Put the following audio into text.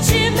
grande